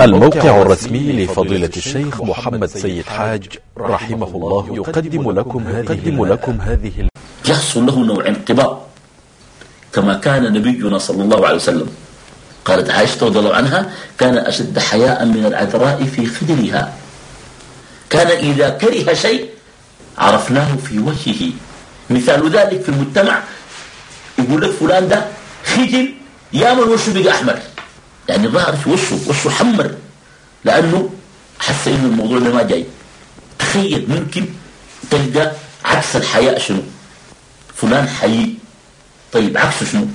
الموقع الرسمي لفضيلة الشيخ محمد سيد حاج رحمه الله يقدم لكم هذه, لكم هذه يحصل له نوع انقباض كما كان نبينا صلى الله عليه وسلم. قالت عائشة رضي الله عنها كان أشد حياء من العذراء في خدرها. كان إذا كره شيء عرفناه في وجهه. مثال ذلك في المجتمع يقول لك فلان ده خجل يامن وشه بقى أحمر؟ يعني ظهر في وشه وشه حمر. لأنه حس إنه الموضوع ده ما جاي. تخيل ممكن تلقى عكس الحياء شنو؟ فلان حيي طيب عكسه شنو؟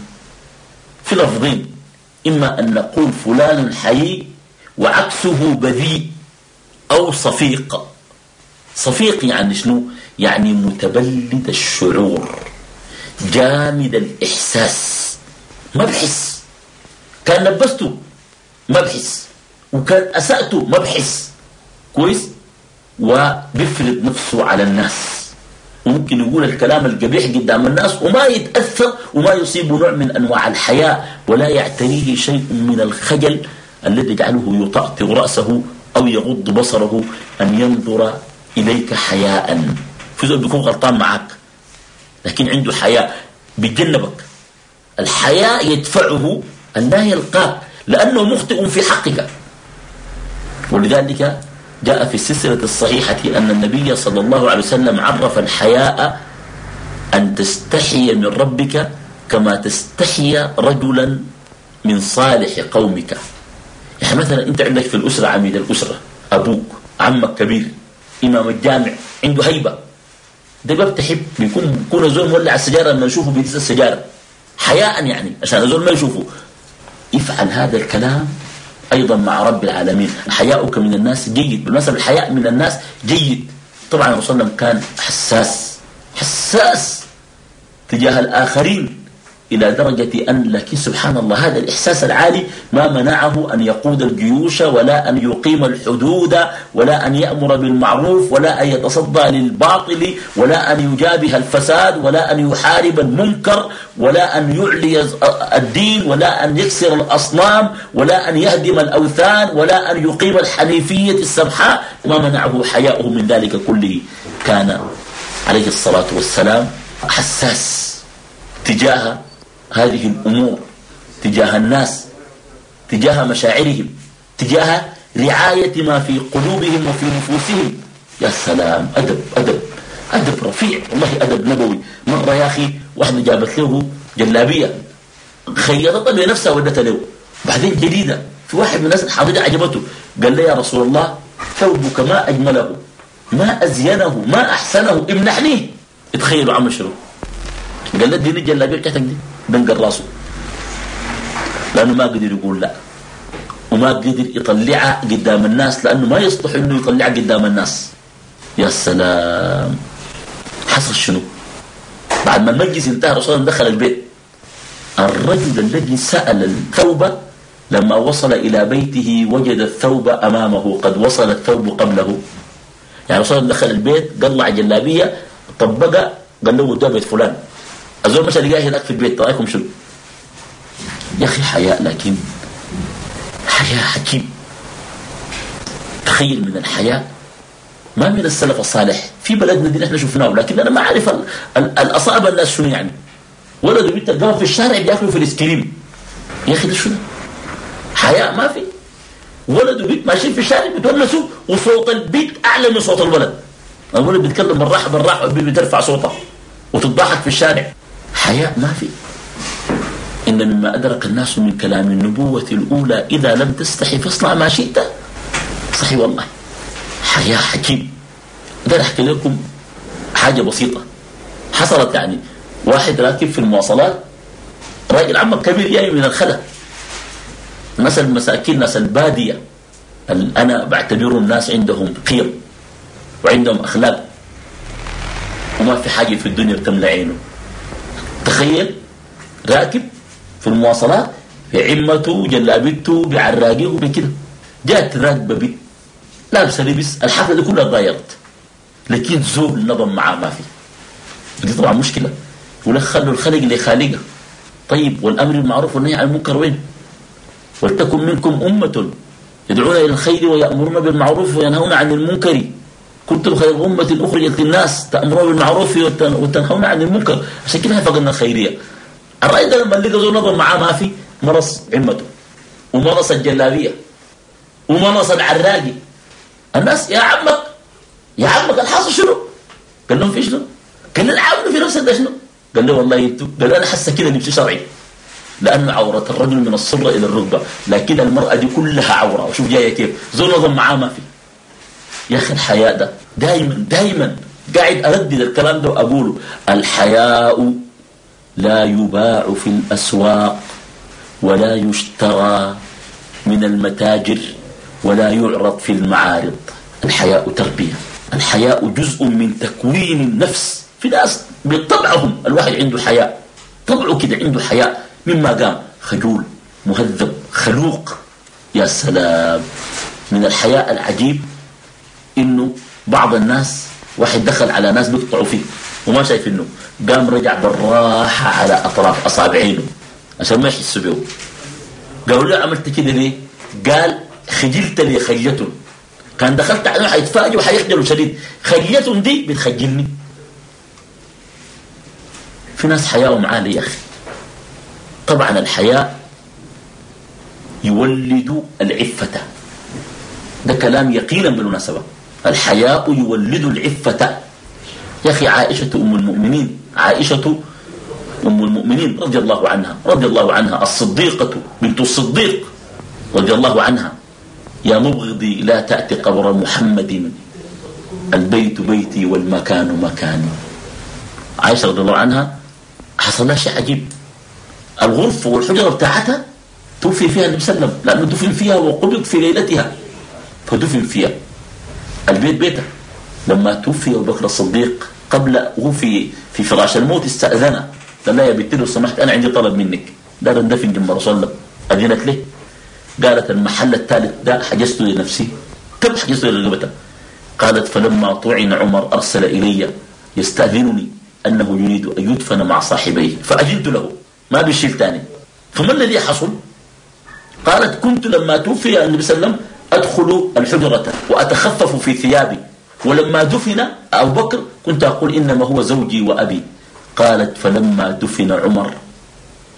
في لفظين. إما أن نقول فلان حيي وعكسه بذيء أو صفيق. صفيق يعني شنو؟ يعني متبلد الشعور. جامد الإحساس. ما بحس. كان لبسته ما بحس وكان أسأته ما بحس كويس؟ وبيفرض نفسه على الناس. وممكن يقول الكلام القبيح قدام الناس وما يتأثر وما يصيب نوع من أنواع الحياء ولا يعتريه شيء من الخجل الذي يجعله يطأطئ رأسه أو يغض بصره أن ينظر إليك حياء. في زول بيكون غلطان معك لكن عنده حياء بيتجنبك. الحياء يدفعه أن لا يلقاك لأنه مخطئ في حقك. ولذلك جاء في السلسلة الصحيحة أن النبي صلى الله عليه وسلم عرف الحياء أن تستحي من ربك كما تستحي رجلا من صالح قومك. يعني مثلا أنت عندك في الأسرة عميد الأسرة أبوك عمك كبير إمام الجامع عنده هيبة. ده باب تحب بيكون بيكون زول مولع السجارة لما يشوفه بيدس السجارة حياء يعني عشان الزول ما يشوفه. افعل هذا الكلام أيضا مع رب العالمين. حياؤك من الناس جيد. بالمناسبة الحياء من الناس جيد. طبعا الرسول كان حساس حساس تجاه الآخرين. إلى درجة أن لك سبحان الله هذا الإحساس العالي ما منعه أن يقود الجيوش ولا أن يقيم الحدود ولا أن يأمر بالمعروف ولا أن يتصدى للباطل ولا أن يجابه الفساد ولا أن يحارب المنكر ولا أن يعلي الدين ولا أن يكسر الأصنام ولا أن يهدم الأوثان ولا أن يقيم الحنيفية السمحاء ما منعه حياؤه من ذلك كله. كان عليه الصلاة والسلام حساس تجاه هذه الأمور تجاه الناس تجاه مشاعرهم تجاه رعاية ما في قلوبهم وفي نفوسهم. يا سلام أدب أدب أدب رفيع والله أدب نبوي. مرة يا أخي واحدة جابت له جلابية خيطتها بنفسها ودتها له. بعدين جديدة في واحد من الناس الحاضرين عجبته قال لي يا رسول الله ثوبك ما أجمله ما أزينه ما أحسنه امنحنيه اتخيلوا عمل شنو قال له ديني الجلابية بتاعتك دي. بنقر راسه. لأنه ما قدر يقول لا. وما قدر يطلعها قدام الناس لأنه ما يصلح أنه يطلعها قدام الناس. يا سلام. حصل شنو؟ بعد ما المجلس انتهى الرسول دخل البيت. الرجل الذي سأل الثوب لما وصل إلى بيته وجد الثوب أمامه قد وصل الثوب قبله. يعني الرسول دخل البيت قلع جلابية طبقها قال له ده بيت فلان. الزول مشى لقاه هناك في البيت رايكم شنو؟ يا أخي حياء لكن حياء حكيم. تخيل من الحياء ما من السلف الصالح. في بلدنا دي نحن شفناه لكن أنا ما أعرف الاصابه الناس شنو يعني. ولده بيت تلقاهم في الشارع بياكلوا في الاسكريم يا أخي ده شنو؟ حياء ما في. ولد وبيت ماشيين في الشارع بيتونسوا وصوت البيت أعلى من صوت الولد. الولد بيتكلم بالراحه بالراحة والبيت بترفع صوتها وتضحك في الشارع. حياء ما في. إن مما أدرك الناس من كلام النبوة الأولى إذا لم تستحي فاصنع ما شئت. صحي والله. حياة حكيم. ده أحكي لكم حاجة بسيطة. حصلت يعني واحد راكب في المواصلات راجل عمك كبير جاي من الخلا ناس المساكين ناس البادية أنا بعتبرهم الناس عندهم قيم وعندهم أخلاق. وما في حاجة في الدنيا بتملى عينه تخيل راكب في المواصلات في عمته جلابته بعراقيه بكده جات راكبة بنت لابسة لبس الحفلة دي كلها اتغيرت. لكن زول نظم معاه ما في. دي طبعا مشكلة. ولك خلوا الخلق لخالقه طيب والأمر بالمعروف والنهي عن المنكر وين؟ ولتكن منكم أمة يدعون إلى الخير ويأمرون بالمعروف وينهون عن المنكر. كنتم خير أمة أخرجت للناس تأمرون بالمعروف وتنهون عن المنكر. عشان كده فقدنا الخيرية. الرأي ده لما لقى زول نظر معاه ما في؟ مرص عمته. ومرص الجلابية. ومرص العراقي. الناس يا عمك يا عمك الحاصل شنو؟ قال لهم في شنو؟ قال عاونوا في نفسك ده شنو؟ قال له والله أنتوا قال أنا حاسة كده نمشي شرعي. لأن عورة الرجل من الصرة إلى الركبة. لكن المرأة دي كلها عورة. وشوف جاية كيف. زول نظم معاه ما في. يا أخي الحياء ده دائما دائما قاعد أردد الكلام ده وأقوله. الحياء لا يباع في الأسواق ولا يشترى من المتاجر ولا يعرض في المعارض. الحياء تربية. الحياء جزء من تكوين النفس. في ناس بطبعهم الواحد عنده حياء. طبعه كده عنده حياء. مما قام خجول مهذب خلوق. يا سلام. من الحياء العجيب إنه بعض الناس واحد دخل على ناس بيقطعوا فيه وما شايف إنه قام رجع بالراحة على أطراف أصابعينه عشان ما يحسوا به. قالوا له عملت كده ليه؟ قال خجلت لي خجلة كان دخلت عليه حيتفاجئ وحيخجلوا شديد خجلة دي بتخجلني. في ناس حياهم عالي يا أخي. طبعا الحياء يولد العفة. ده كلام يقينا بالمناسبة. الحياء يولد العفة. يا أخي عائشة أم المؤمنين عائشة أم المؤمنين رضي الله عنها رضي الله عنها الصديقة بنت الصديق رضي الله عنها. يا مبغضي لا تأتي قبر محمد البيت بيتي والمكان مكاني. عائشة رضي الله عنها حصل لها شيء عجيب. الغرفة والحجرة بتاعتها توفي فيها النبي صلى الله عليه وسلم لأنه دفن فيها وقبض في ليلتها. فدفن فيها. البيت بيته. لما توفي أبو بكر الصديق قبل وهو في فراش الموت استأذن قال لا يا بنت لو سمحت أنا عندي طلب منك. دار ندفن جنب رسول الله أذنت له. قالت المحل الثالث ده حجزته لنفسي. كم حجزته لرغبته قالت فلما طعن عمر أرسل إلي يستأذنني أنه يريد أن يدفن مع صاحبيه. فأجلت له. ما بيشيل ثاني. فما الذي حصل؟ قالت كنت لما توفي النبي صلى الله عليه وسلم أدخل الحجرة وأتخفف في ثيابي. ولما دفن أبو بكر كنت أقول إنما هو زوجي وأبي. قالت فلما دفن عمر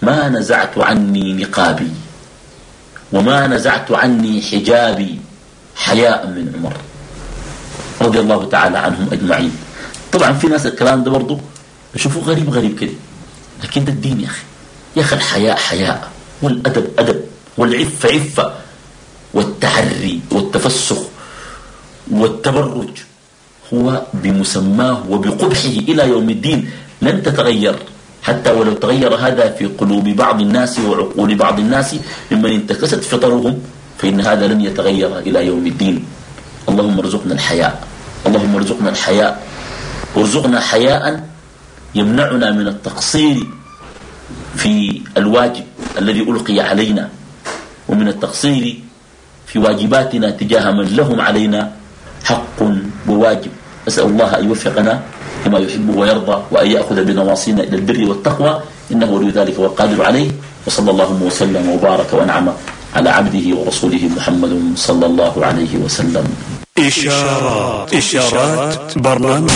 ما نزعت عني نقابي وما نزعت عني حجابي. حياء من عمر رضي الله تعالى عنهم أجمعين. طبعا في ناس الكلام ده برضه بيشوفوه غريب غريب كده. لكن ده الدين يا أخي. يا أخي الحياء حياء والأدب أدب والعفة عفة. والتعري والتفسخ والتبرج هو بمسماه وبقبحه إلى يوم الدين. لن تتغير. حتى ولو تغير هذا في قلوب بعض الناس وعقول بعض الناس ممن انتكست فطرهم فإن هذا لن يتغير إلى يوم الدين. اللهم ارزقنا الحياء. اللهم ارزقنا الحياء. وارزقنا حياء يمنعنا من التقصير في الواجب الذي ألقي علينا ومن التقصير في واجباتنا تجاه من لهم علينا حق وواجب. أسأل الله أن يوفقنا لما يحب ويرضى وأن يأخذ بنواصينا إلى البر والتقوى. إنه ولي ذلك والقادر عليه. وصلى الله وسلم وبارك وأنعم على عبده ورسوله محمد صلى الله عليه وسلم. إشارات. إشارات. برنامج.